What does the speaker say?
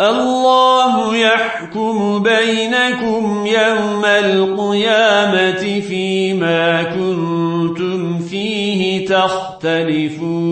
الله يحكم بينكم يوم القيامة فيما كنتم فيه تختلفون.